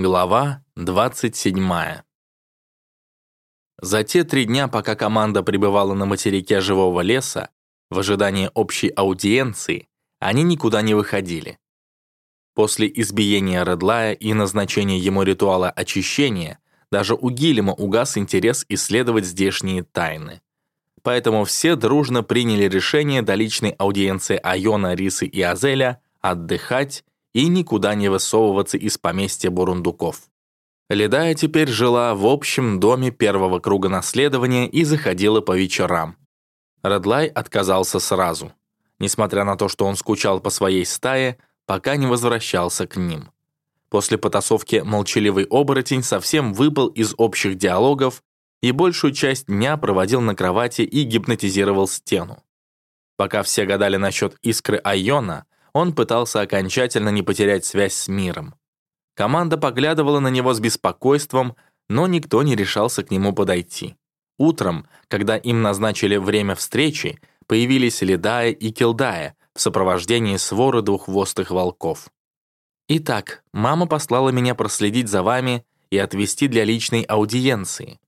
Глава 27. За те три дня, пока команда пребывала на материке живого леса, в ожидании общей аудиенции, они никуда не выходили. После избиения Редлая и назначения ему ритуала очищения, даже у Гильма угас интерес исследовать здешние тайны. Поэтому все дружно приняли решение до личной аудиенции Айона, Рисы и Азеля отдыхать и никуда не высовываться из поместья Бурундуков. Ледая теперь жила в общем доме первого круга наследования и заходила по вечерам. Редлай отказался сразу, несмотря на то, что он скучал по своей стае, пока не возвращался к ним. После потасовки молчаливый оборотень совсем выпал из общих диалогов и большую часть дня проводил на кровати и гипнотизировал стену. Пока все гадали насчет искры Айона, он пытался окончательно не потерять связь с миром. Команда поглядывала на него с беспокойством, но никто не решался к нему подойти. Утром, когда им назначили время встречи, появились Ледая и Килдая в сопровождении своры двуххвостых волков. «Итак, мама послала меня проследить за вами и отвезти для личной аудиенции».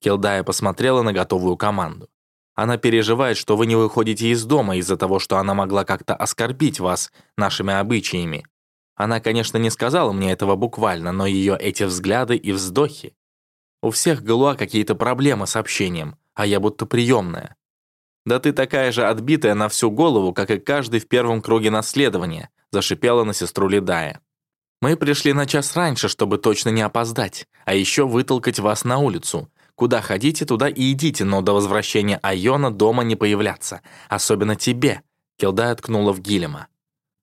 Килдая посмотрела на готовую команду. Она переживает, что вы не выходите из дома из-за того, что она могла как-то оскорбить вас нашими обычаями. Она, конечно, не сказала мне этого буквально, но ее эти взгляды и вздохи. У всех Галуа какие-то проблемы с общением, а я будто приемная. Да ты такая же отбитая на всю голову, как и каждый в первом круге наследования, зашипела на сестру Ледая. Мы пришли на час раньше, чтобы точно не опоздать, а еще вытолкать вас на улицу. Куда ходите, туда и идите, но до возвращения Айона дома не появляться. Особенно тебе», — Келдай ткнула в Гилема.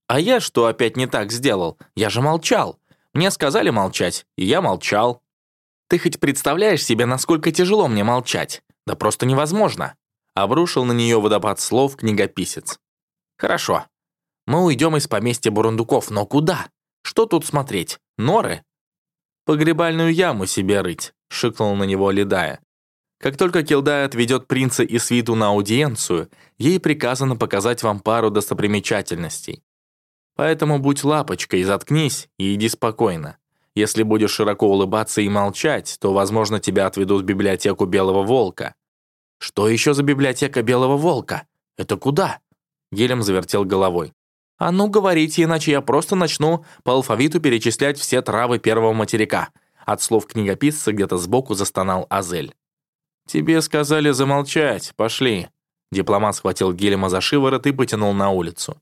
«А я что опять не так сделал? Я же молчал. Мне сказали молчать, и я молчал». «Ты хоть представляешь себе, насколько тяжело мне молчать? Да просто невозможно!» Обрушил на нее водопад слов книгописец. «Хорошо. Мы уйдем из поместья Бурундуков, но куда? Что тут смотреть? Норы? Погребальную яму себе рыть шикнул на него Ледая. Как только Келдай отведет принца и свиту на аудиенцию, ей приказано показать вам пару достопримечательностей. Поэтому будь лапочкой, заткнись и иди спокойно. Если будешь широко улыбаться и молчать, то, возможно, тебя отведут в библиотеку Белого Волка. Что еще за библиотека Белого Волка? Это куда? Гелем завертел головой. «А ну, говорите, иначе я просто начну по алфавиту перечислять все травы первого материка. От слов книгописца где-то сбоку застонал Азель. «Тебе сказали замолчать, пошли». Дипломат схватил Гелема за шиворот и потянул на улицу.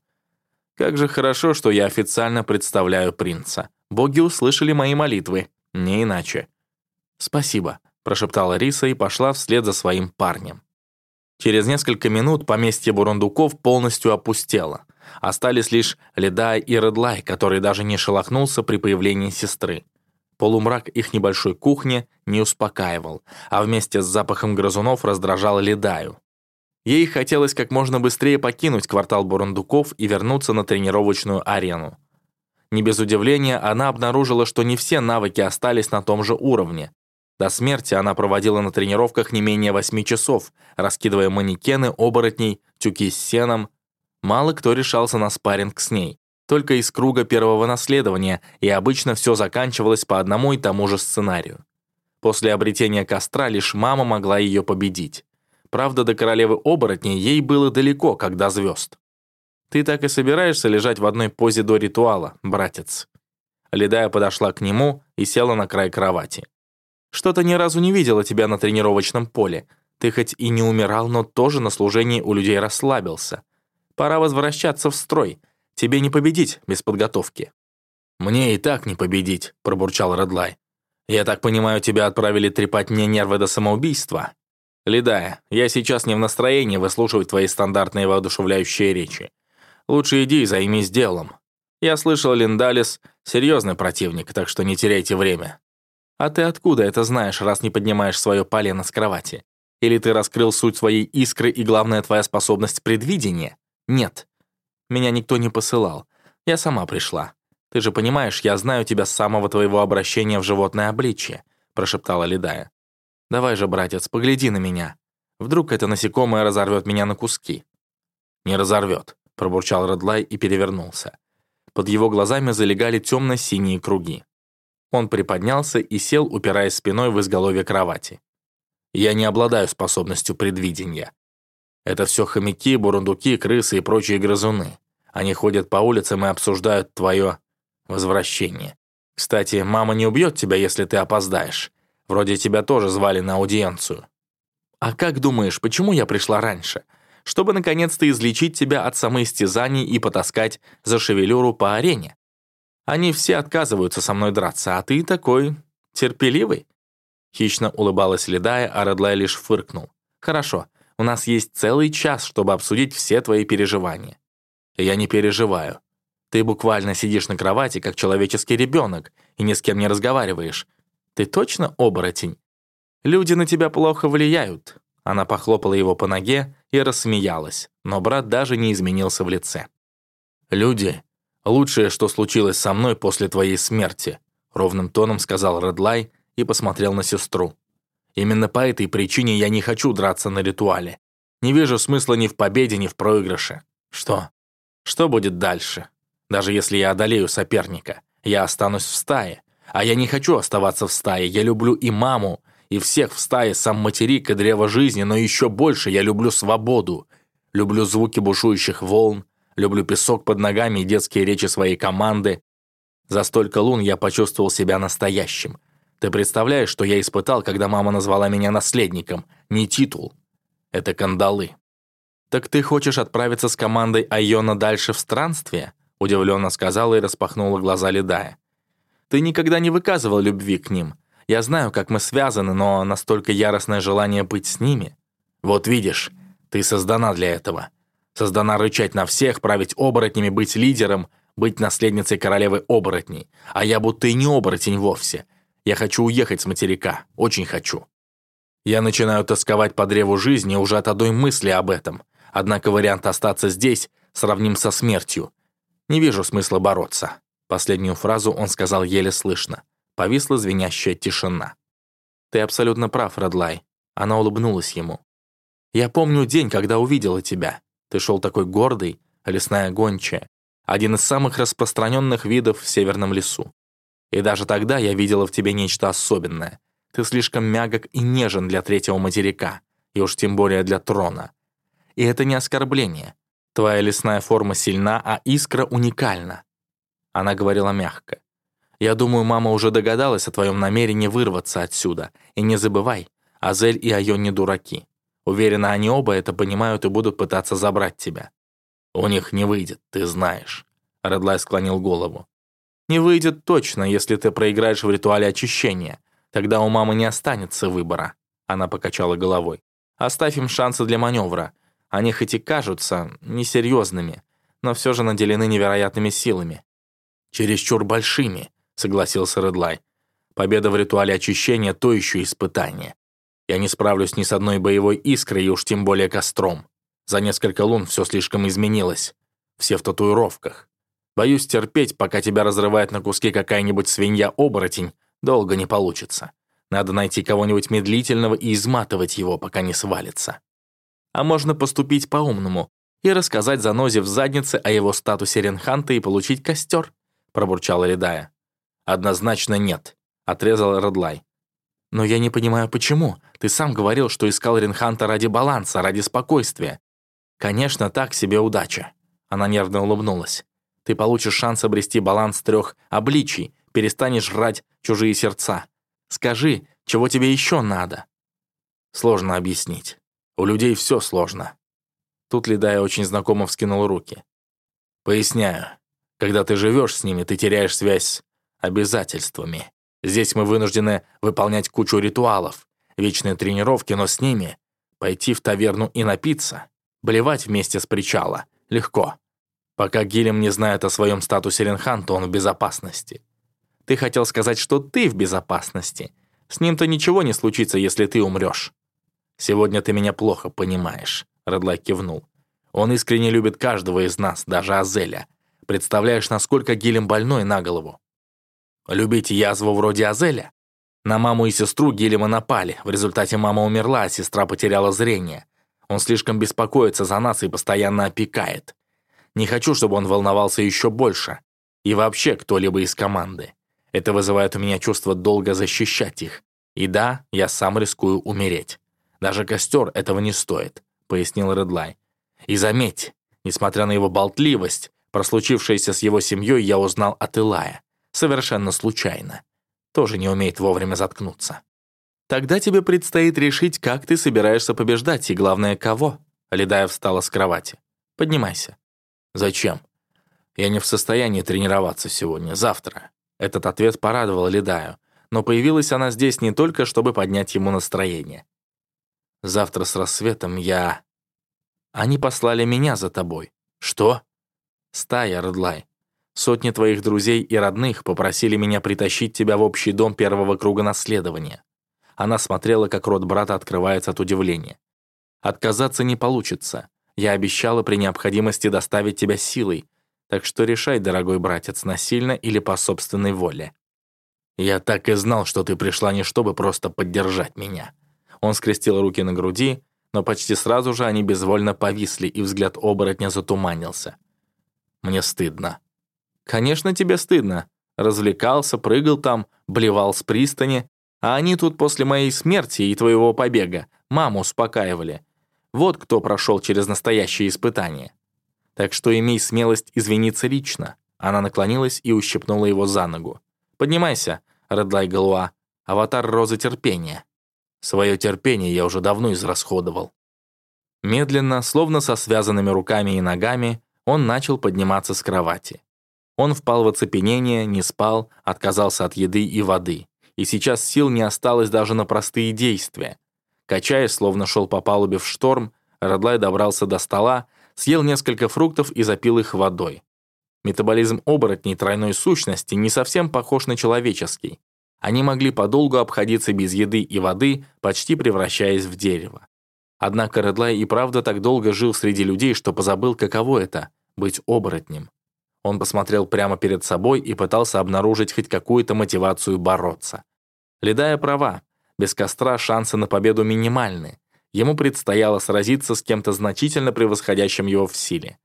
«Как же хорошо, что я официально представляю принца. Боги услышали мои молитвы, не иначе». «Спасибо», — прошептала Риса и пошла вслед за своим парнем. Через несколько минут поместье Бурундуков полностью опустело. Остались лишь Ледай и Редлай, который даже не шелохнулся при появлении сестры. Полумрак их небольшой кухни не успокаивал, а вместе с запахом грызунов раздражал Ледаю. Ей хотелось как можно быстрее покинуть квартал Бурундуков и вернуться на тренировочную арену. Не без удивления она обнаружила, что не все навыки остались на том же уровне. До смерти она проводила на тренировках не менее восьми часов, раскидывая манекены, оборотней, тюки с сеном. Мало кто решался на спарринг с ней только из круга первого наследования, и обычно все заканчивалось по одному и тому же сценарию. После обретения костра лишь мама могла ее победить. Правда, до королевы оборотней ей было далеко, когда звезд. «Ты так и собираешься лежать в одной позе до ритуала, братец?» Ледая подошла к нему и села на край кровати. «Что-то ни разу не видела тебя на тренировочном поле. Ты хоть и не умирал, но тоже на служении у людей расслабился. Пора возвращаться в строй. Тебе не победить без подготовки». «Мне и так не победить», — пробурчал Редлай. «Я так понимаю, тебя отправили трепать мне нервы до самоубийства?» «Ледая, я сейчас не в настроении выслушивать твои стандартные воодушевляющие речи. Лучше иди и займись делом. Я слышал, Линдалис — серьезный противник, так что не теряйте время». «А ты откуда это знаешь, раз не поднимаешь свое полено с кровати? Или ты раскрыл суть своей искры и главная твоя способность предвидения? Нет. Меня никто не посылал. Я сама пришла. Ты же понимаешь, я знаю тебя с самого твоего обращения в животное обличье», прошептала Ледая. «Давай же, братец, погляди на меня. Вдруг это насекомое разорвет меня на куски». «Не разорвет», пробурчал Редлай и перевернулся. Под его глазами залегали темно-синие круги. Он приподнялся и сел, упираясь спиной в изголовье кровати. «Я не обладаю способностью предвидения. Это все хомяки, бурундуки, крысы и прочие грызуны. Они ходят по улицам и обсуждают твое возвращение. Кстати, мама не убьет тебя, если ты опоздаешь. Вроде тебя тоже звали на аудиенцию. А как думаешь, почему я пришла раньше? Чтобы наконец-то излечить тебя от самоистязаний и потаскать за шевелюру по арене. Они все отказываются со мной драться, а ты такой терпеливый. Хищно улыбалась Ледая, а Редлай лишь фыркнул. «Хорошо, у нас есть целый час, чтобы обсудить все твои переживания». «Я не переживаю. Ты буквально сидишь на кровати, как человеческий ребенок, и ни с кем не разговариваешь. Ты точно оборотень? Люди на тебя плохо влияют». Она похлопала его по ноге и рассмеялась, но брат даже не изменился в лице. «Люди — лучшее, что случилось со мной после твоей смерти», ровным тоном сказал Редлай и посмотрел на сестру. «Именно по этой причине я не хочу драться на ритуале. Не вижу смысла ни в победе, ни в проигрыше. Что? Что будет дальше? Даже если я одолею соперника, я останусь в стае. А я не хочу оставаться в стае. Я люблю и маму, и всех в стае, сам материк и древо жизни, но еще больше я люблю свободу. Люблю звуки бушующих волн, люблю песок под ногами и детские речи своей команды. За столько лун я почувствовал себя настоящим. Ты представляешь, что я испытал, когда мама назвала меня наследником? Не титул. Это кандалы. «Так ты хочешь отправиться с командой Айона дальше в странствие?» удивленно сказала и распахнула глаза Ледая. «Ты никогда не выказывал любви к ним. Я знаю, как мы связаны, но настолько яростное желание быть с ними. Вот видишь, ты создана для этого. Создана рычать на всех, править оборотнями, быть лидером, быть наследницей королевы оборотней. А я будто и не оборотень вовсе. Я хочу уехать с материка, очень хочу. Я начинаю тосковать по древу жизни уже от одной мысли об этом. Однако вариант остаться здесь сравним со смертью. Не вижу смысла бороться». Последнюю фразу он сказал еле слышно. Повисла звенящая тишина. «Ты абсолютно прав, Радлай». Она улыбнулась ему. «Я помню день, когда увидела тебя. Ты шел такой гордый, лесная гончая. Один из самых распространенных видов в северном лесу. И даже тогда я видела в тебе нечто особенное. Ты слишком мягок и нежен для третьего материка, и уж тем более для трона. И это не оскорбление. Твоя лесная форма сильна, а искра уникальна». Она говорила мягко. «Я думаю, мама уже догадалась о твоем намерении вырваться отсюда. И не забывай, Азель и Айон не дураки. Уверена, они оба это понимают и будут пытаться забрать тебя». «У них не выйдет, ты знаешь», — Редлай склонил голову. «Не выйдет точно, если ты проиграешь в ритуале очищения. Тогда у мамы не останется выбора», — она покачала головой. «Оставь им шансы для маневра. Они хоть и кажутся несерьезными, но все же наделены невероятными силами. «Чересчур большими», — согласился Редлай. «Победа в ритуале очищения — то еще испытание. Я не справлюсь ни с одной боевой искрой и уж тем более костром. За несколько лун все слишком изменилось. Все в татуировках. Боюсь терпеть, пока тебя разрывает на куски какая-нибудь свинья-оборотень, долго не получится. Надо найти кого-нибудь медлительного и изматывать его, пока не свалится». А можно поступить по-умному и рассказать Занозе в заднице о его статусе Ренханта и получить костер», — пробурчала Редая. «Однозначно нет», — отрезал Редлай. «Но я не понимаю, почему. Ты сам говорил, что искал Ренханта ради баланса, ради спокойствия. Конечно, так себе удача». Она нервно улыбнулась. «Ты получишь шанс обрести баланс трех обличий, перестанешь жрать чужие сердца. Скажи, чего тебе еще надо?» Сложно объяснить. У людей все сложно. Тут Ледая очень знакомо вскинул руки. Поясняю. Когда ты живешь с ними, ты теряешь связь с обязательствами. Здесь мы вынуждены выполнять кучу ритуалов, вечные тренировки, но с ними пойти в таверну и напиться, блевать вместе с причала, легко. Пока Гилем не знает о своем статусе Ренханта, он в безопасности. Ты хотел сказать, что ты в безопасности. С ним-то ничего не случится, если ты умрешь. «Сегодня ты меня плохо понимаешь», — Редлай кивнул. «Он искренне любит каждого из нас, даже Азеля. Представляешь, насколько Гилем больной на голову?» «Любить язву вроде Азеля?» На маму и сестру Гилема напали. В результате мама умерла, а сестра потеряла зрение. Он слишком беспокоится за нас и постоянно опекает. Не хочу, чтобы он волновался еще больше. И вообще кто-либо из команды. Это вызывает у меня чувство долга защищать их. И да, я сам рискую умереть. Даже костер этого не стоит», — пояснил Редлай. «И заметь, несмотря на его болтливость, про случившееся с его семьей я узнал от Илая. Совершенно случайно. Тоже не умеет вовремя заткнуться. Тогда тебе предстоит решить, как ты собираешься побеждать, и главное, кого. Ледая встала с кровати. Поднимайся. Зачем? Я не в состоянии тренироваться сегодня, завтра. Этот ответ порадовал Ледаю, но появилась она здесь не только, чтобы поднять ему настроение. Завтра с рассветом я... Они послали меня за тобой. Что? Стая, Редлай. Сотни твоих друзей и родных попросили меня притащить тебя в общий дом первого круга наследования. Она смотрела, как рот брата открывается от удивления. Отказаться не получится. Я обещала при необходимости доставить тебя силой, так что решай, дорогой братец, насильно или по собственной воле. Я так и знал, что ты пришла не чтобы просто поддержать меня. Он скрестил руки на груди, но почти сразу же они безвольно повисли, и взгляд оборотня затуманился. Мне стыдно. Конечно, тебе стыдно. Развлекался, прыгал там, блевал с пристани, а они тут после моей смерти и твоего побега маму успокаивали. Вот кто прошел через настоящее испытание. Так что имей смелость извиниться лично. Она наклонилась и ущипнула его за ногу. «Поднимайся, Редлай Галуа, аватар розы терпения». Свое терпение я уже давно израсходовал. Медленно, словно со связанными руками и ногами, он начал подниматься с кровати. Он впал в оцепенение, не спал, отказался от еды и воды. И сейчас сил не осталось даже на простые действия. Качаясь, словно шел по палубе в шторм, Радлай добрался до стола, съел несколько фруктов и запил их водой. Метаболизм оборотней тройной сущности не совсем похож на человеческий. Они могли подолгу обходиться без еды и воды, почти превращаясь в дерево. Однако Редлай и правда так долго жил среди людей, что позабыл, каково это — быть оборотнем. Он посмотрел прямо перед собой и пытался обнаружить хоть какую-то мотивацию бороться. Ледая права, без костра шансы на победу минимальны. Ему предстояло сразиться с кем-то значительно превосходящим его в силе.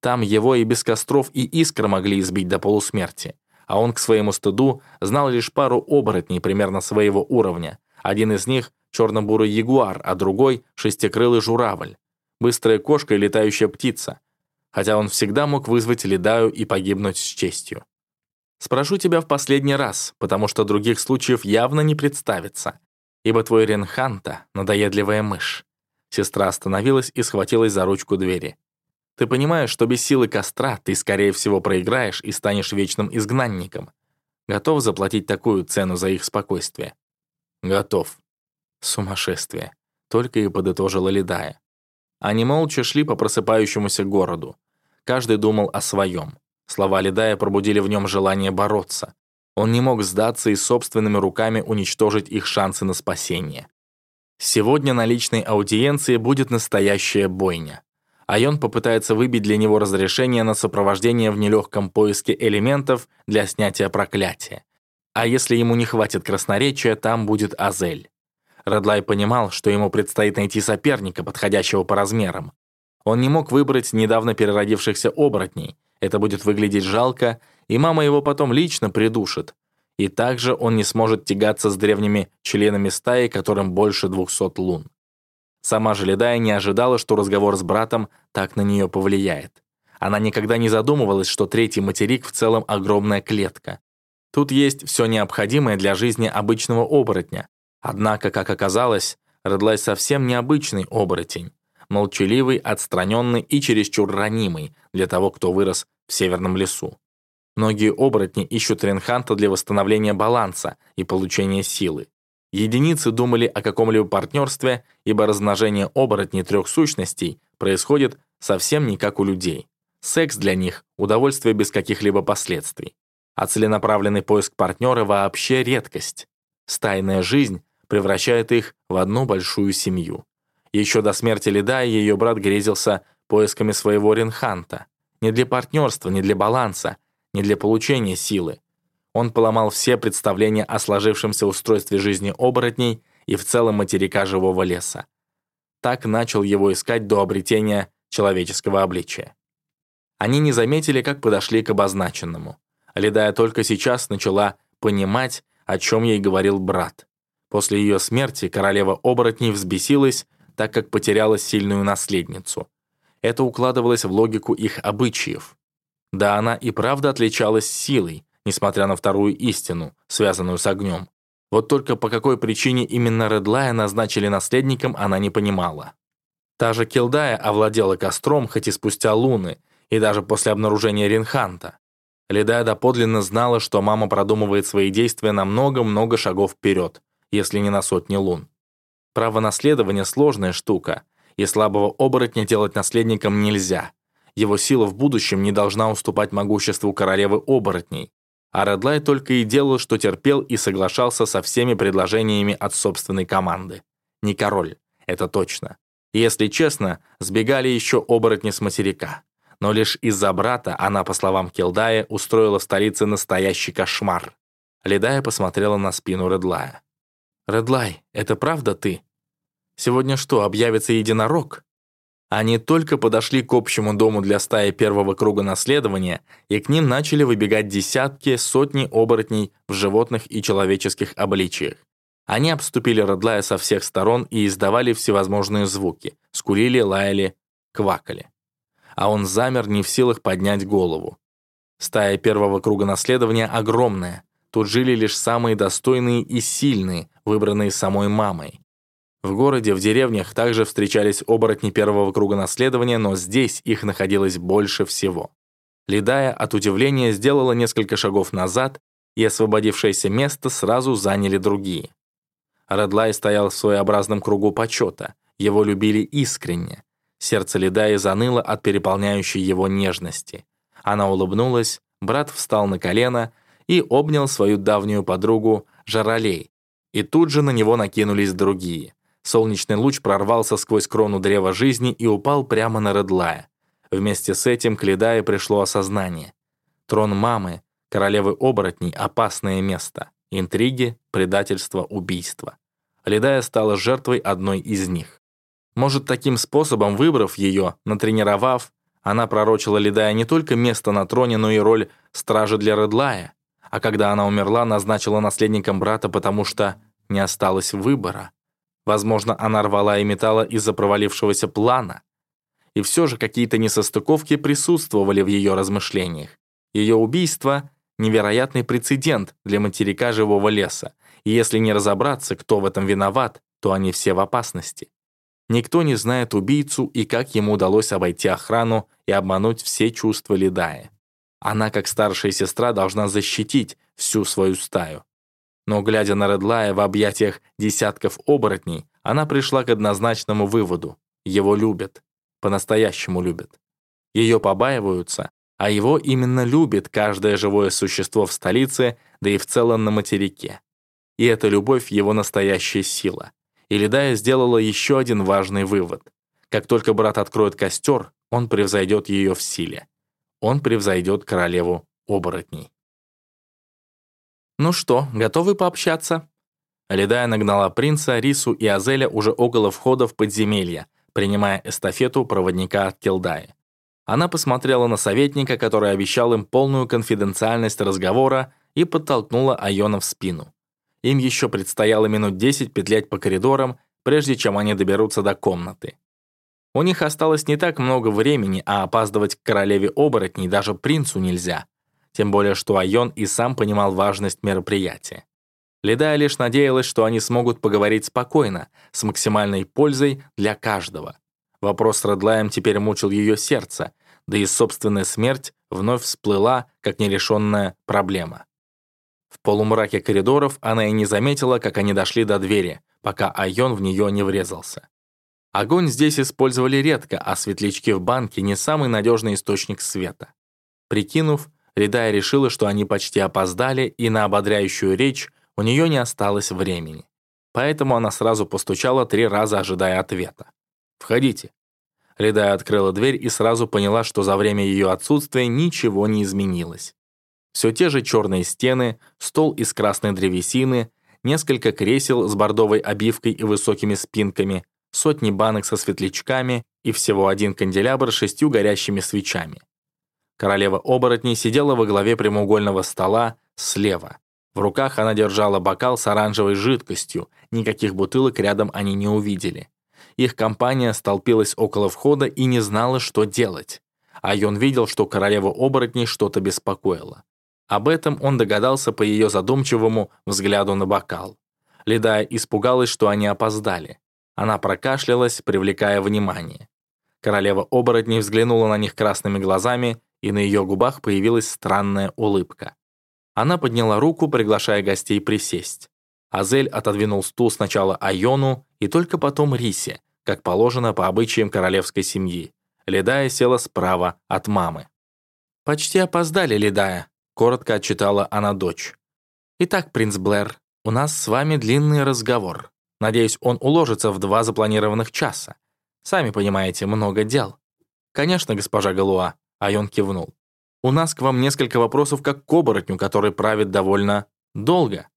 Там его и без костров и искр могли избить до полусмерти. А он к своему стыду знал лишь пару оборотней примерно своего уровня. Один из них черно-бурый ягуар, а другой — шестикрылый журавль. Быстрая кошка и летающая птица. Хотя он всегда мог вызвать Ледаю и погибнуть с честью. Спрошу тебя в последний раз, потому что других случаев явно не представится. Ибо твой Ренханта — надоедливая мышь. Сестра остановилась и схватилась за ручку двери. Ты понимаешь, что без силы костра ты, скорее всего, проиграешь и станешь вечным изгнанником. Готов заплатить такую цену за их спокойствие? Готов. Сумасшествие. Только и подытожила Ледая. Они молча шли по просыпающемуся городу. Каждый думал о своем. Слова Ледая пробудили в нем желание бороться. Он не мог сдаться и собственными руками уничтожить их шансы на спасение. Сегодня на личной аудиенции будет настоящая бойня. Айон попытается выбить для него разрешение на сопровождение в нелегком поиске элементов для снятия проклятия. А если ему не хватит красноречия, там будет Азель. Редлай понимал, что ему предстоит найти соперника, подходящего по размерам. Он не мог выбрать недавно переродившихся оборотней. Это будет выглядеть жалко, и мама его потом лично придушит. И также он не сможет тягаться с древними членами стаи, которым больше 200 лун. Сама же Ледая не ожидала, что разговор с братом так на нее повлияет. Она никогда не задумывалась, что третий материк в целом огромная клетка. Тут есть все необходимое для жизни обычного оборотня, Однако, как оказалось, Редлай совсем необычный оборотень. Молчаливый, отстраненный и чересчур ранимый для того, кто вырос в северном лесу. Многие оборотни ищут Ренханта для восстановления баланса и получения силы. Единицы думали о каком-либо партнерстве, ибо размножение оборотней трех сущностей происходит совсем не как у людей. Секс для них – удовольствие без каких-либо последствий. А целенаправленный поиск партнера вообще редкость. Стайная жизнь превращает их в одну большую семью. Еще до смерти Ледая ее брат грезился поисками своего Ренханта. Не для партнерства, не для баланса, не для получения силы. Он поломал все представления о сложившемся устройстве жизни оборотней и в целом материка живого леса. Так начал его искать до обретения человеческого обличия. Они не заметили, как подошли к обозначенному. Ледая только сейчас начала понимать, о чем ей говорил брат. После ее смерти королева оборотней взбесилась, так как потеряла сильную наследницу. Это укладывалось в логику их обычаев. Да, она и правда отличалась силой, несмотря на вторую истину, связанную с огнем. Вот только по какой причине именно Редлая назначили наследником, она не понимала. Та же Килдая овладела костром, хоть и спустя луны, и даже после обнаружения Ринханта. Ледая доподлинно знала, что мама продумывает свои действия на много-много шагов вперед, если не на сотни лун. Право наследования — сложная штука, и слабого оборотня делать наследником нельзя. Его сила в будущем не должна уступать могуществу королевы оборотней. А Редлай только и делал, что терпел и соглашался со всеми предложениями от собственной команды. Не король, это точно. Если честно, сбегали еще оборотни с материка. Но лишь из-за брата она, по словам Келдая, устроила в столице настоящий кошмар. Ледая посмотрела на спину Редлая. «Редлай, это правда ты? Сегодня что, объявится единорог?» Они только подошли к общему дому для стаи первого круга наследования, и к ним начали выбегать десятки, сотни оборотней в животных и человеческих обличиях. Они обступили Родлая со всех сторон и издавали всевозможные звуки, скулили, лаяли, квакали. А он замер, не в силах поднять голову. Стая первого круга наследования огромная, тут жили лишь самые достойные и сильные, выбранные самой мамой. В городе, в деревнях также встречались оборотни первого круга наследования, но здесь их находилось больше всего. Ледая от удивления сделала несколько шагов назад, и освободившееся место сразу заняли другие. Редлай стоял в своеобразном кругу почета, его любили искренне. Сердце Ледая заныло от переполняющей его нежности. Она улыбнулась, брат встал на колено и обнял свою давнюю подругу Жаролей, и тут же на него накинулись другие. Солнечный луч прорвался сквозь крону древа жизни и упал прямо на Редлая. Вместе с этим к Ледае пришло осознание. Трон мамы, королевы оборотней — опасное место. Интриги, предательство, убийство. Ледая стала жертвой одной из них. Может, таким способом, выбрав ее, натренировав, она пророчила Ледая не только место на троне, но и роль стража для Редлая, а когда она умерла, назначила наследником брата, потому что не осталось выбора. Возможно, она рвала и металла из-за провалившегося плана. И все же какие-то несостыковки присутствовали в ее размышлениях. Ее убийство — невероятный прецедент для материка живого леса, и если не разобраться, кто в этом виноват, то они все в опасности. Никто не знает убийцу и как ему удалось обойти охрану и обмануть все чувства Ледая. Она, как старшая сестра, должна защитить всю свою стаю. Но, глядя на Редлая в объятиях десятков оборотней, она пришла к однозначному выводу. Его любят. По-настоящему любят. Ее побаиваются, а его именно любит каждое живое существо в столице, да и в целом на материке. И эта любовь — его настоящая сила. И Ледая сделала еще один важный вывод. Как только брат откроет костер, он превзойдет ее в силе. Он превзойдет королеву оборотней. «Ну что, готовы пообщаться?» Ледая нагнала принца, Рису и Азеля уже около входа в подземелье, принимая эстафету проводника от Келдаи. Она посмотрела на советника, который обещал им полную конфиденциальность разговора, и подтолкнула Айона в спину. Им еще предстояло минут 10 петлять по коридорам, прежде чем они доберутся до комнаты. У них осталось не так много времени, а опаздывать к королеве оборотней даже принцу нельзя тем более что Айон и сам понимал важность мероприятия. Ледая лишь надеялась, что они смогут поговорить спокойно, с максимальной пользой для каждого. Вопрос с Редлаем теперь мучил ее сердце, да и собственная смерть вновь всплыла, как нерешенная проблема. В полумраке коридоров она и не заметила, как они дошли до двери, пока Айон в нее не врезался. Огонь здесь использовали редко, а светлячки в банке не самый надежный источник света. Прикинув, Ридая решила, что они почти опоздали, и на ободряющую речь у нее не осталось времени. Поэтому она сразу постучала три раза, ожидая ответа. «Входите». Ридая открыла дверь и сразу поняла, что за время ее отсутствия ничего не изменилось. Все те же черные стены, стол из красной древесины, несколько кресел с бордовой обивкой и высокими спинками, сотни банок со светлячками и всего один канделябр с шестью горящими свечами. Королева оборотней сидела во главе прямоугольного стола слева. В руках она держала бокал с оранжевой жидкостью, никаких бутылок рядом они не увидели. Их компания столпилась около входа и не знала, что делать. А Йон видел, что королеву оборотней что-то беспокоило. Об этом он догадался по ее задумчивому взгляду на бокал. Ледая испугалась, что они опоздали. Она прокашлялась, привлекая внимание. Королева оборотней взглянула на них красными глазами, и на ее губах появилась странная улыбка. Она подняла руку, приглашая гостей присесть. Азель отодвинул стул сначала Айону и только потом Рисе, как положено по обычаям королевской семьи. Ледая села справа от мамы. «Почти опоздали, Ледая», — коротко отчитала она дочь. «Итак, принц Блэр, у нас с вами длинный разговор. Надеюсь, он уложится в два запланированных часа. Сами понимаете, много дел». «Конечно, госпожа Галуа», — Айон кивнул. У нас к вам несколько вопросов как к оборотню, который правит довольно долго.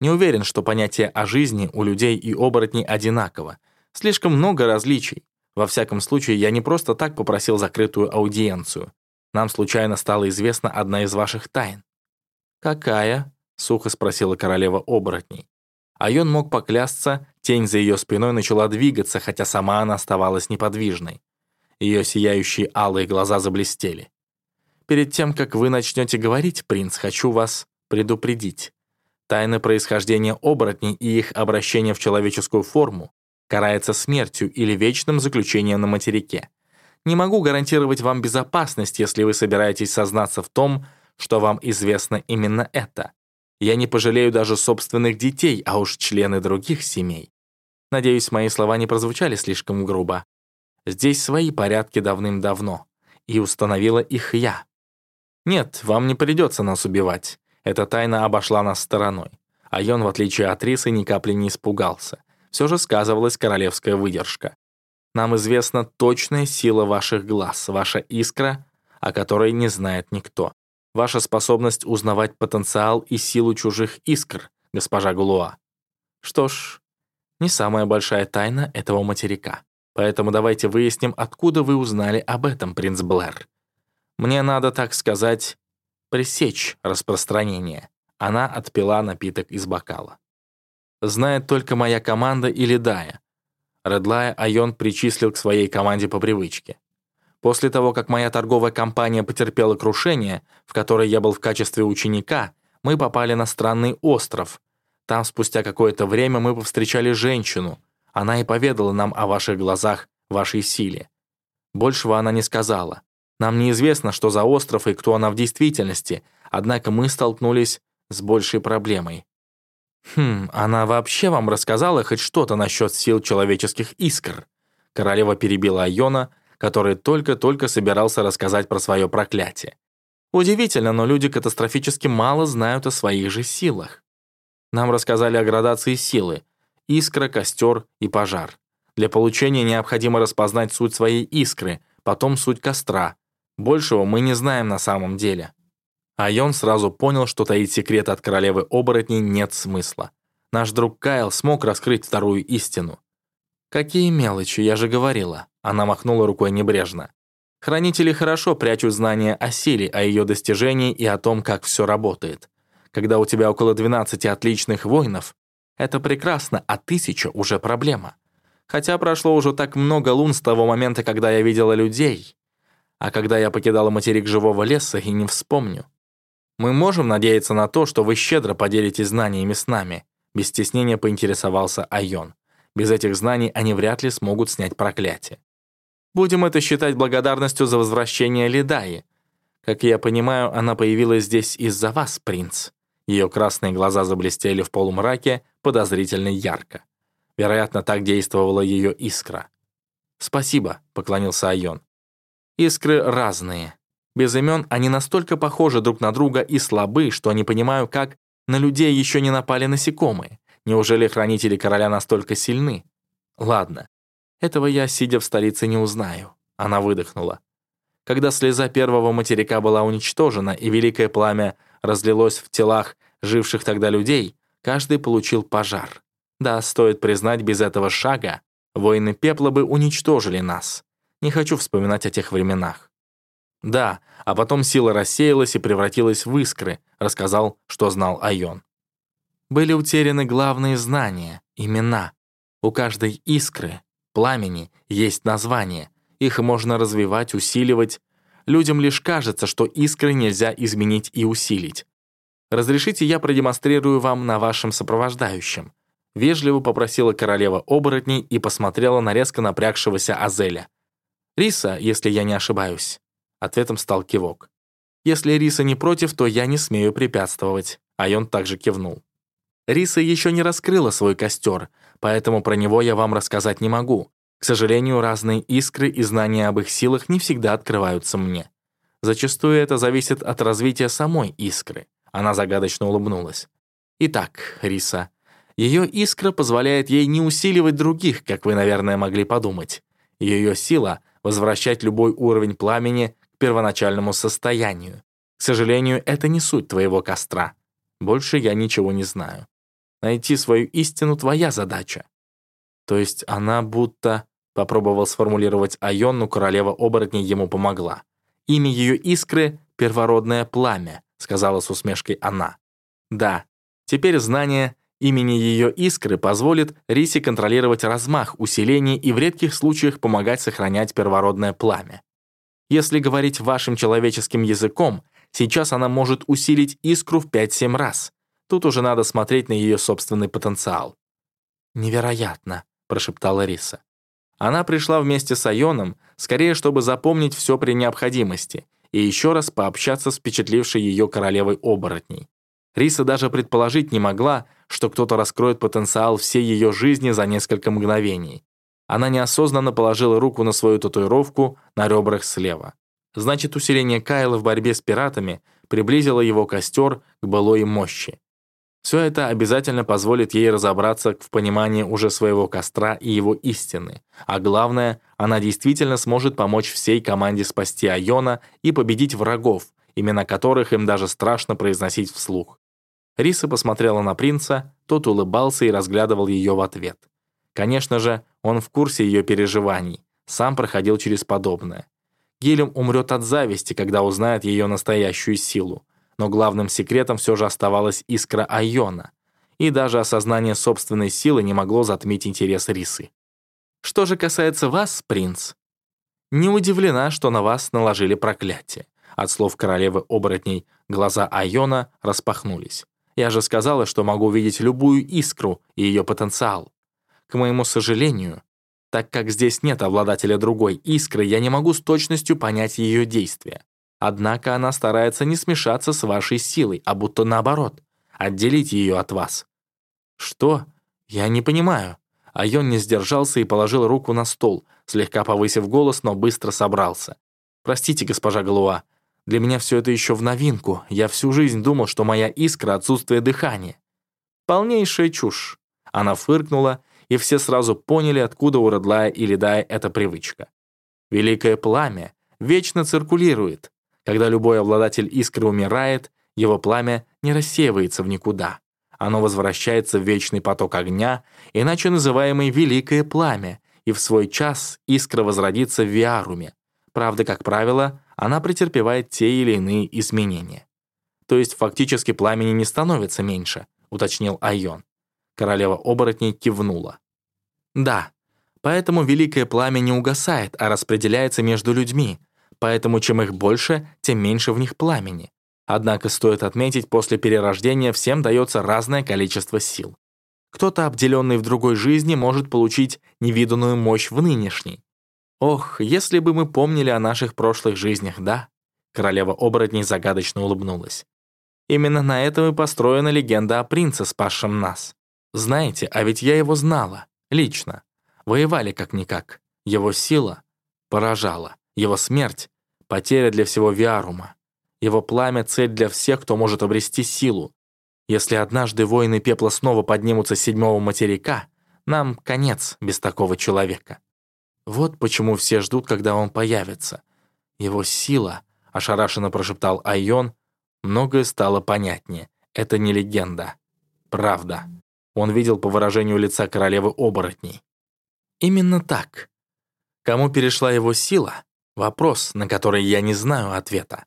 Не уверен, что понятие о жизни у людей и оборотней одинаково. Слишком много различий. Во всяком случае, я не просто так попросил закрытую аудиенцию. Нам случайно стала известна одна из ваших тайн. «Какая?» — сухо спросила королева оборотней. Айон мог поклясться, тень за ее спиной начала двигаться, хотя сама она оставалась неподвижной. Ее сияющие алые глаза заблестели. Перед тем, как вы начнете говорить, принц, хочу вас предупредить. Тайна происхождения оборотней и их обращения в человеческую форму карается смертью или вечным заключением на материке. Не могу гарантировать вам безопасность, если вы собираетесь сознаться в том, что вам известно именно это. Я не пожалею даже собственных детей, а уж члены других семей. Надеюсь, мои слова не прозвучали слишком грубо. Здесь свои порядки давным-давно, и установила их я. «Нет, вам не придется нас убивать. Эта тайна обошла нас стороной». А Йон, в отличие от Рисы, ни капли не испугался. Все же сказывалась королевская выдержка. «Нам известна точная сила ваших глаз, ваша искра, о которой не знает никто. Ваша способность узнавать потенциал и силу чужих искр, госпожа Гулуа. Что ж, не самая большая тайна этого материка. Поэтому давайте выясним, откуда вы узнали об этом, принц Блэр. Мне надо, так сказать, пресечь распространение. Она отпила напиток из бокала. Знает только моя команда или Дая. Редлая Айон причислил к своей команде по привычке. После того, как моя торговая компания потерпела крушение, в которой я был в качестве ученика, мы попали на странный остров. Там спустя какое-то время мы повстречали женщину. Она и поведала нам о ваших глазах, вашей силе. Большего она не сказала. Нам неизвестно, что за остров и кто она в действительности, однако мы столкнулись с большей проблемой. «Хм, она вообще вам рассказала хоть что-то насчет сил человеческих искр?» Королева перебила Айона, который только-только собирался рассказать про свое проклятие. Удивительно, но люди катастрофически мало знают о своих же силах. Нам рассказали о градации силы — искра, костер и пожар. Для получения необходимо распознать суть своей искры, потом суть костра, Большего мы не знаем на самом деле. Айон сразу понял, что таить секрет от королевы оборотней нет смысла. Наш друг Кайл смог раскрыть вторую истину. «Какие мелочи, я же говорила», — она махнула рукой небрежно. «Хранители хорошо прячут знания о силе, о ее достижении и о том, как все работает. Когда у тебя около 12 отличных воинов, это прекрасно, а тысяча уже проблема. Хотя прошло уже так много лун с того момента, когда я видела людей, а когда я покидала материк живого леса и не вспомню. Мы можем надеяться на то, что вы щедро поделитесь знаниями с нами, без стеснения поинтересовался Айон. Без этих знаний они вряд ли смогут снять проклятие. Будем это считать благодарностью за возвращение Ледаи. Как я понимаю, она появилась здесь из-за вас, принц. Ее красные глаза заблестели в полумраке подозрительно ярко. Вероятно, так действовала ее искра. «Спасибо», — поклонился Айон. Искры разные. Без имен они настолько похожи друг на друга и слабы, что не понимаю, как на людей еще не напали насекомые. Неужели хранители короля настолько сильны? Ладно, этого я, сидя в столице, не узнаю. Она выдохнула. Когда слеза первого материка была уничтожена и великое пламя разлилось в телах живших тогда людей, каждый получил пожар. Да, стоит признать, без этого шага воины пепла бы уничтожили нас. Не хочу вспоминать о тех временах. Да, а потом сила рассеялась и превратилась в искры, рассказал, что знал Айон. Были утеряны главные знания, имена. У каждой искры, пламени, есть название. Их можно развивать, усиливать. Людям лишь кажется, что искры нельзя изменить и усилить. Разрешите, я продемонстрирую вам на вашем сопровождающем. Вежливо попросила королева оборотней и посмотрела на резко напрягшегося Азеля. «Риса, если я не ошибаюсь». Ответом стал кивок. «Если Риса не против, то я не смею препятствовать». А он также кивнул. Риса еще не раскрыла свой костер, поэтому про него я вам рассказать не могу. К сожалению, разные искры и знания об их силах не всегда открываются мне. Зачастую это зависит от развития самой искры. Она загадочно улыбнулась. Итак, Риса, ее искра позволяет ей не усиливать других, как вы, наверное, могли подумать. Ее сила — возвращать любой уровень пламени к первоначальному состоянию. К сожалению, это не суть твоего костра. Больше я ничего не знаю. Найти свою истину — твоя задача. То есть она будто... Попробовал сформулировать Айон, но королева оборотней ему помогла. Имя ее искры — первородное пламя, сказала с усмешкой она. Да, теперь знание имени ее искры позволит Рисе контролировать размах, усиление и в редких случаях помогать сохранять первородное пламя. Если говорить вашим человеческим языком, сейчас она может усилить искру в 5-7 раз. Тут уже надо смотреть на ее собственный потенциал. «Невероятно», — прошептала Риса. Она пришла вместе с Айоном, скорее, чтобы запомнить все при необходимости и еще раз пообщаться с впечатлившей ее королевой оборотней. Риса даже предположить не могла, что кто-то раскроет потенциал всей ее жизни за несколько мгновений. Она неосознанно положила руку на свою татуировку на ребрах слева. Значит, усиление Кайла в борьбе с пиратами приблизило его костер к былой мощи. Все это обязательно позволит ей разобраться в понимании уже своего костра и его истины. А главное, она действительно сможет помочь всей команде спасти Айона и победить врагов, имена которых им даже страшно произносить вслух. Риса посмотрела на принца, тот улыбался и разглядывал ее в ответ. Конечно же, он в курсе ее переживаний, сам проходил через подобное. Гилем умрет от зависти, когда узнает ее настоящую силу. Но главным секретом все же оставалась искра Айона. И даже осознание собственной силы не могло затмить интерес Рисы. «Что же касается вас, принц?» «Не удивлена, что на вас наложили проклятие». От слов королевы оборотней глаза Айона распахнулись. Я же сказала, что могу видеть любую искру и ее потенциал. К моему сожалению, так как здесь нет обладателя другой искры, я не могу с точностью понять ее действия. Однако она старается не смешаться с вашей силой, а будто наоборот, отделить ее от вас. Что? Я не понимаю. Айон не сдержался и положил руку на стол, слегка повысив голос, но быстро собрался. «Простите, госпожа Галуа, для меня все это еще в новинку. Я всю жизнь думал, что моя искра — отсутствие дыхания. Полнейшая чушь. Она фыркнула, и все сразу поняли, откуда у Редлая и Ледая эта привычка. Великое пламя вечно циркулирует. Когда любой обладатель искры умирает, его пламя не рассеивается в никуда. Оно возвращается в вечный поток огня, иначе называемый «великое пламя», и в свой час искра возродится в Виаруме. Правда, как правило, она претерпевает те или иные изменения. То есть фактически пламени не становится меньше, уточнил Айон. Королева оборотней кивнула. Да, поэтому великое пламя не угасает, а распределяется между людьми, поэтому чем их больше, тем меньше в них пламени. Однако стоит отметить, после перерождения всем дается разное количество сил. Кто-то, обделенный в другой жизни, может получить невиданную мощь в нынешней, Ох, если бы мы помнили о наших прошлых жизнях, да? Королева оборотней загадочно улыбнулась. Именно на этом и построена легенда о принце, спасшем нас. Знаете, а ведь я его знала, лично. Воевали как-никак. Его сила поражала. Его смерть — потеря для всего Виарума. Его пламя — цель для всех, кто может обрести силу. Если однажды воины пепла снова поднимутся с седьмого материка, нам конец без такого человека. Вот почему все ждут, когда он появится. Его сила, ошарашенно прошептал Айон, многое стало понятнее. Это не легенда. Правда. Он видел по выражению лица королевы оборотней. Именно так. Кому перешла его сила, Вопрос, на который я не знаю ответа.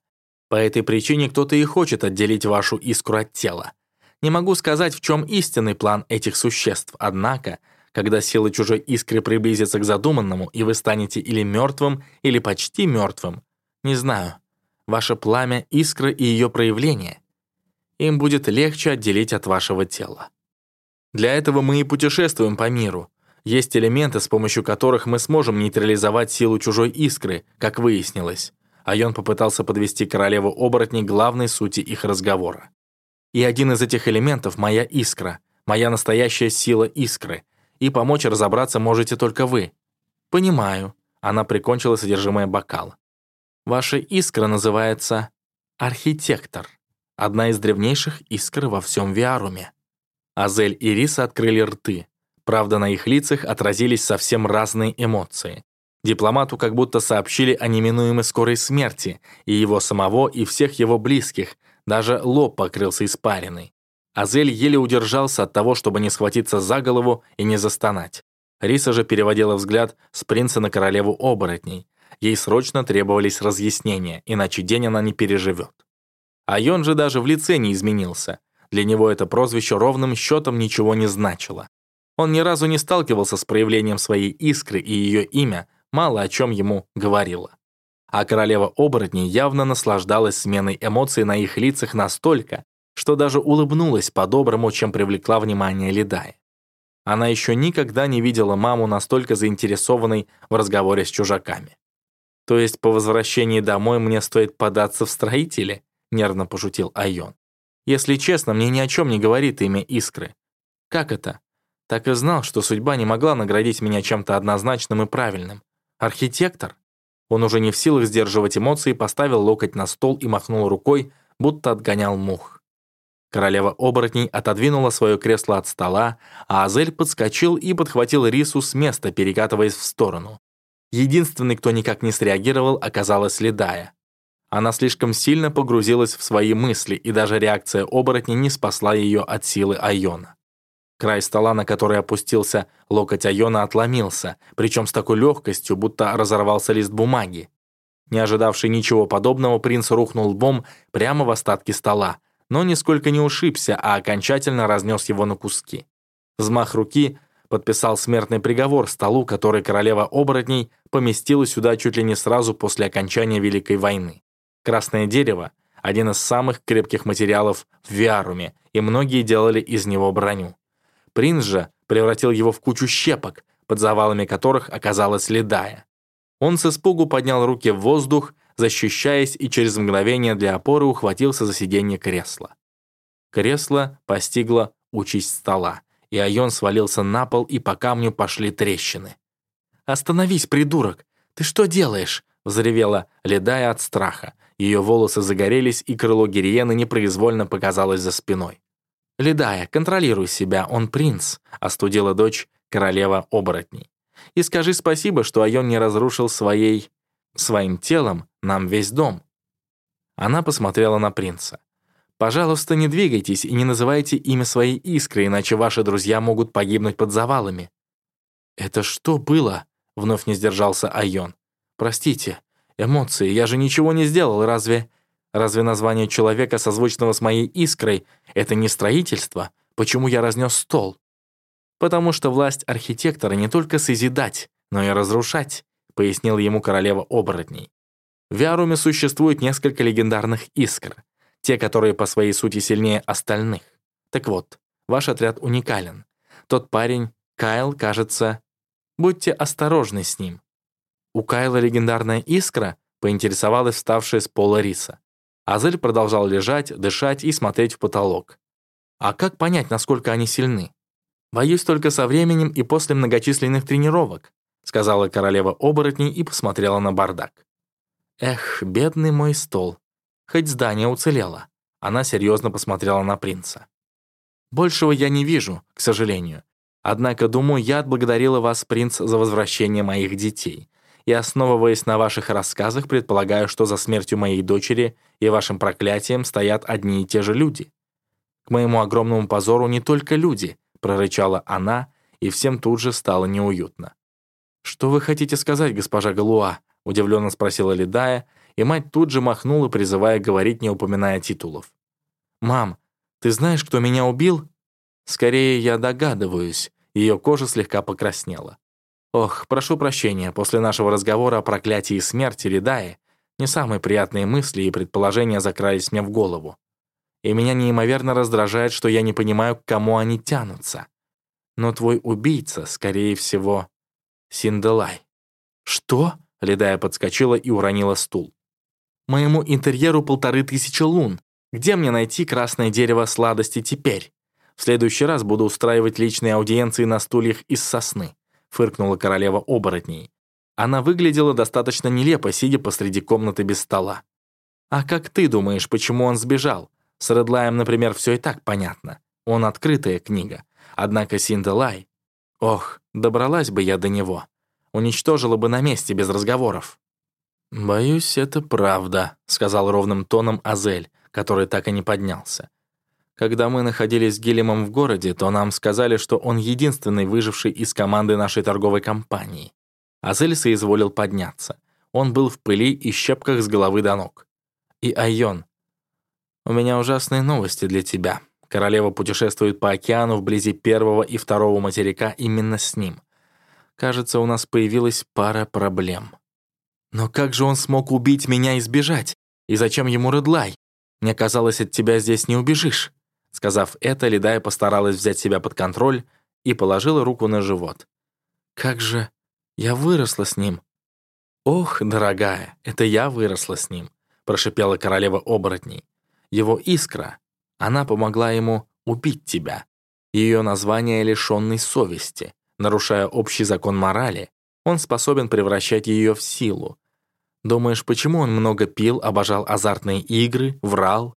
По этой причине кто-то и хочет отделить вашу искру от тела. Не могу сказать, в чем истинный план этих существ, однако, когда сила чужой искры приблизится к задуманному, и вы станете или мертвым, или почти мертвым, не знаю, ваше пламя, искра и ее проявление, им будет легче отделить от вашего тела. Для этого мы и путешествуем по миру. Есть элементы, с помощью которых мы сможем нейтрализовать силу чужой искры, как выяснилось. Айон попытался подвести королеву оборотней главной сути их разговора. И один из этих элементов — моя искра, моя настоящая сила искры. И помочь разобраться можете только вы. Понимаю. Она прикончила содержимое бокала. Ваша искра называется архитектор. Одна из древнейших искр во всем Виаруме. Азель и Риса открыли рты. Правда, на их лицах отразились совсем разные эмоции. Дипломату как будто сообщили о неминуемой скорой смерти, и его самого, и всех его близких, даже лоб покрылся испариной. Азель еле удержался от того, чтобы не схватиться за голову и не застонать. Риса же переводила взгляд с принца на королеву оборотней. Ей срочно требовались разъяснения, иначе день она не переживет. А Йон же даже в лице не изменился. Для него это прозвище ровным счетом ничего не значило. Он ни разу не сталкивался с проявлением своей искры, и ее имя мало о чем ему говорило. А королева оборотней явно наслаждалась сменой эмоций на их лицах настолько, что даже улыбнулась по-доброму, чем привлекла внимание Ледая. Она еще никогда не видела маму настолько заинтересованной в разговоре с чужаками. «То есть по возвращении домой мне стоит податься в строители?» — нервно пошутил Айон. «Если честно, мне ни о чем не говорит имя Искры. Как это? Так и знал, что судьба не могла наградить меня чем-то однозначным и правильным. Архитектор? Он уже не в силах сдерживать эмоции, поставил локоть на стол и махнул рукой, будто отгонял мух. Королева оборотней отодвинула свое кресло от стола, а Азель подскочил и подхватил рису с места, перекатываясь в сторону. Единственный, кто никак не среагировал, оказалась Ледая. Она слишком сильно погрузилась в свои мысли, и даже реакция оборотня не спасла ее от силы Айона. Край стола, на который опустился локоть Айона, отломился, причем с такой легкостью, будто разорвался лист бумаги. Не ожидавший ничего подобного, принц рухнул лбом прямо в остатки стола, но нисколько не ушибся, а окончательно разнес его на куски. Взмах руки подписал смертный приговор столу, который королева оборотней поместила сюда чуть ли не сразу после окончания Великой войны. Красное дерево — один из самых крепких материалов в Виаруме, и многие делали из него броню. Принц же превратил его в кучу щепок, под завалами которых оказалась ледая. Он с испугу поднял руки в воздух, защищаясь, и через мгновение для опоры ухватился за сиденье кресла. Кресло постигло участь стола, и Айон свалился на пол, и по камню пошли трещины. «Остановись, придурок! Ты что делаешь?» — взревела, ледая от страха. Ее волосы загорелись, и крыло Гириены непроизвольно показалось за спиной. «Ледая, контролируй себя, он принц», — остудила дочь королева оборотней. «И скажи спасибо, что Айон не разрушил своей... своим телом нам весь дом». Она посмотрела на принца. «Пожалуйста, не двигайтесь и не называйте имя своей искры, иначе ваши друзья могут погибнуть под завалами». «Это что было?» — вновь не сдержался Айон. «Простите, эмоции, я же ничего не сделал, разве...» Разве название человека, созвучного с моей искрой, это не строительство? Почему я разнес стол? Потому что власть архитектора не только созидать, но и разрушать, пояснил ему королева оборотней. В Виаруме существует несколько легендарных искр, те, которые по своей сути сильнее остальных. Так вот, ваш отряд уникален. Тот парень, Кайл, кажется... Будьте осторожны с ним. У Кайла легендарная искра, поинтересовалась вставшая с пола риса. Азель продолжал лежать, дышать и смотреть в потолок. А как понять, насколько они сильны? Боюсь только со временем и после многочисленных тренировок, сказала королева оборотней и посмотрела на бардак. Эх, бедный мой стол. Хоть здание уцелело. Она серьезно посмотрела на принца. Большего я не вижу, к сожалению. Однако, думаю, я отблагодарила вас, принц, за возвращение моих детей и, основываясь на ваших рассказах, предполагаю, что за смертью моей дочери и вашим проклятием стоят одни и те же люди. К моему огромному позору не только люди, прорычала она, и всем тут же стало неуютно. «Что вы хотите сказать, госпожа Галуа?» удивленно спросила Ледая, и мать тут же махнула, призывая говорить, не упоминая титулов. «Мам, ты знаешь, кто меня убил?» «Скорее, я догадываюсь». Ее кожа слегка покраснела. «Ох, прошу прощения, после нашего разговора о проклятии и смерти Ледая не самые приятные мысли и предположения закрались мне в голову. И меня неимоверно раздражает, что я не понимаю, к кому они тянутся. Но твой убийца, скорее всего, Синделай». «Что?» — Ледая подскочила и уронила стул. «Моему интерьеру полторы тысячи лун. Где мне найти красное дерево сладости теперь? В следующий раз буду устраивать личные аудиенции на стульях из сосны», — фыркнула королева оборотней. Она выглядела достаточно нелепо, сидя посреди комнаты без стола. «А как ты думаешь, почему он сбежал? С Редлаем, например, все и так понятно. Он открытая книга. Однако Синделай... Ох, добралась бы я до него. Уничтожила бы на месте без разговоров». «Боюсь, это правда», — сказал ровным тоном Азель, который так и не поднялся. Когда мы находились с Гелемом в городе, то нам сказали, что он единственный выживший из команды нашей торговой компании. Азель соизволил подняться. Он был в пыли и щепках с головы до ног. И Айон. «У меня ужасные новости для тебя. Королева путешествует по океану вблизи первого и второго материка именно с ним. Кажется, у нас появилась пара проблем». «Но как же он смог убить меня и сбежать? И зачем ему Редлай? Мне казалось, от тебя здесь не убежишь». Сказав это, Ледая постаралась взять себя под контроль и положила руку на живот. «Как же я выросла с ним!» «Ох, дорогая, это я выросла с ним», прошипела королева оборотней. «Его искра, она помогла ему убить тебя. Ее название лишенной совести. Нарушая общий закон морали, он способен превращать ее в силу, Думаешь, почему он много пил, обожал азартные игры, врал?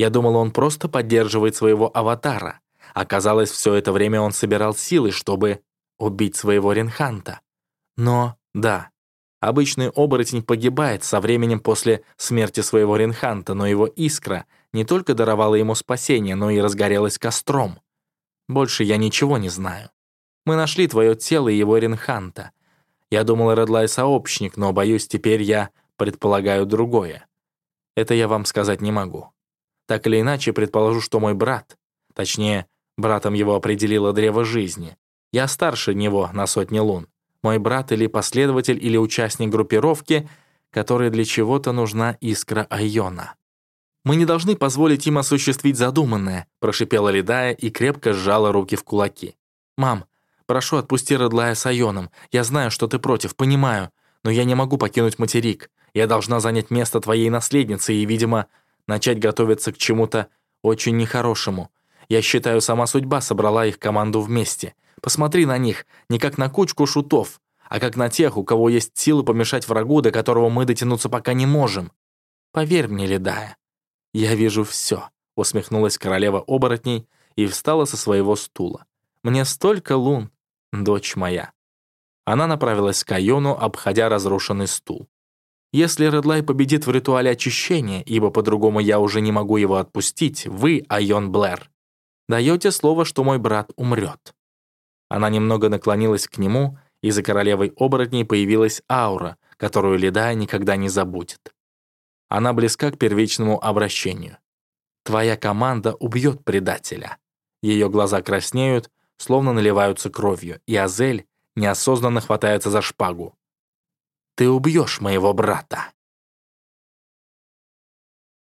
Я думал, он просто поддерживает своего аватара. Оказалось, все это время он собирал силы, чтобы убить своего Ренханта. Но, да, обычный оборотень погибает со временем после смерти своего Ренханта, но его искра не только даровала ему спасение, но и разгорелась костром. Больше я ничего не знаю. Мы нашли твое тело и его Ренханта. Я думал, Редлай сообщник, но, боюсь, теперь я предполагаю другое. Это я вам сказать не могу. Так или иначе, предположу, что мой брат, точнее, братом его определило древо жизни, я старше него на сотни лун. Мой брат или последователь, или участник группировки, которой для чего-то нужна искра Айона. «Мы не должны позволить им осуществить задуманное», прошипела Ледая и крепко сжала руки в кулаки. «Мам, Прошу, отпусти Редлая с Айоном. Я знаю, что ты против, понимаю. Но я не могу покинуть материк. Я должна занять место твоей наследницы и, видимо, начать готовиться к чему-то очень нехорошему. Я считаю, сама судьба собрала их команду вместе. Посмотри на них, не как на кучку шутов, а как на тех, у кого есть силы помешать врагу, до которого мы дотянуться пока не можем. Поверь мне, Ледая, я вижу все, усмехнулась королева оборотней и встала со своего стула. Мне столько лун, дочь моя». Она направилась к Айону, обходя разрушенный стул. «Если Редлай победит в ритуале очищения, ибо по-другому я уже не могу его отпустить, вы, Айон Блэр, даете слово, что мой брат умрет». Она немного наклонилась к нему, и за королевой оборотней появилась аура, которую Ледая никогда не забудет. Она близка к первичному обращению. «Твоя команда убьет предателя». Ее глаза краснеют, словно наливаются кровью, и Азель неосознанно хватается за шпагу. «Ты убьешь моего брата!»